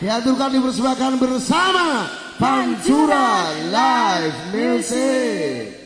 diaturkan dipersembahkan bersama Pantura Live Music.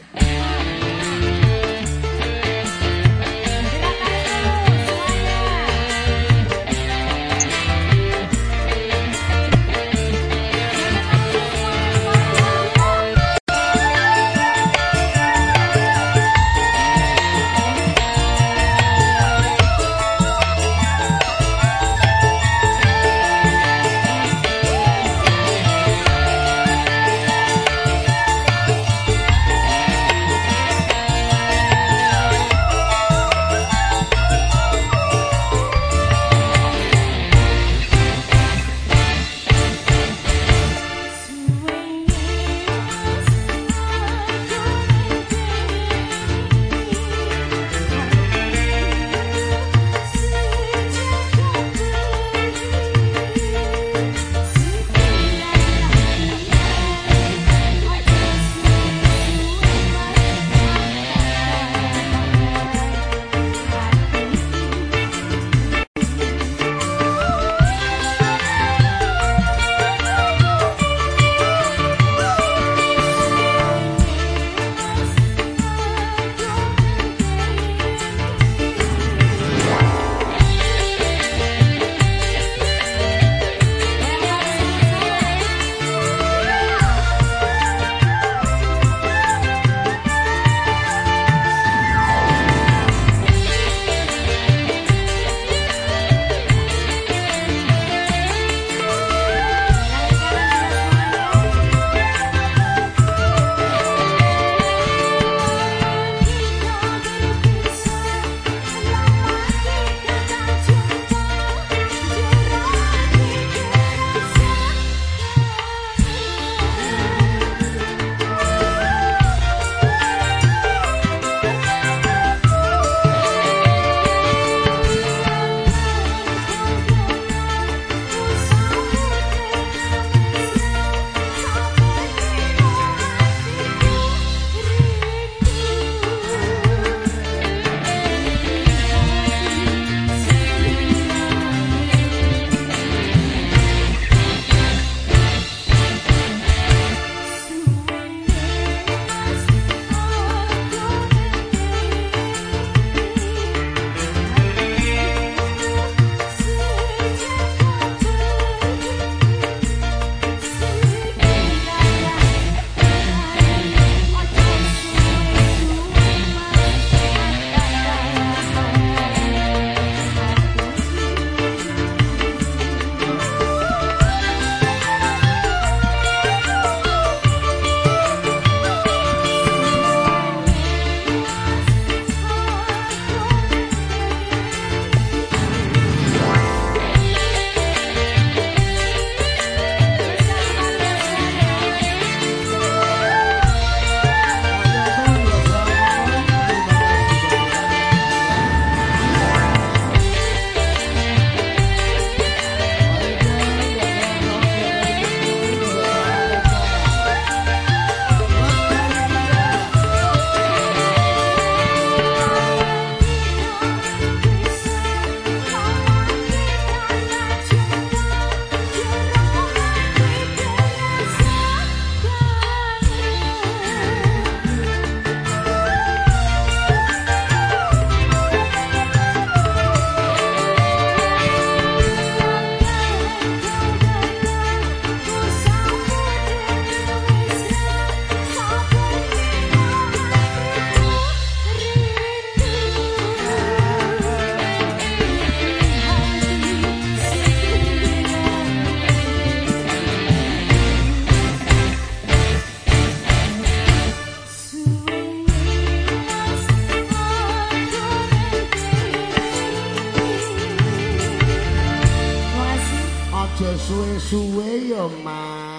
swing, sway your mind.